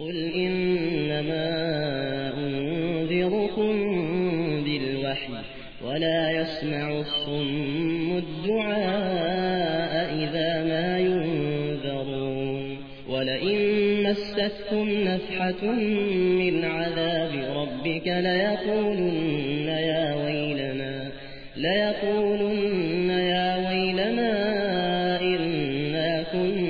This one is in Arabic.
قل إنما أنذركم بالوحي ولا يسمع الصم الدعاء إذا ما ينذرون ولئن مستكم نفحة من عذاب ربك ليقولن يا ويلنا ليقولن يا ويلنا إنا كنا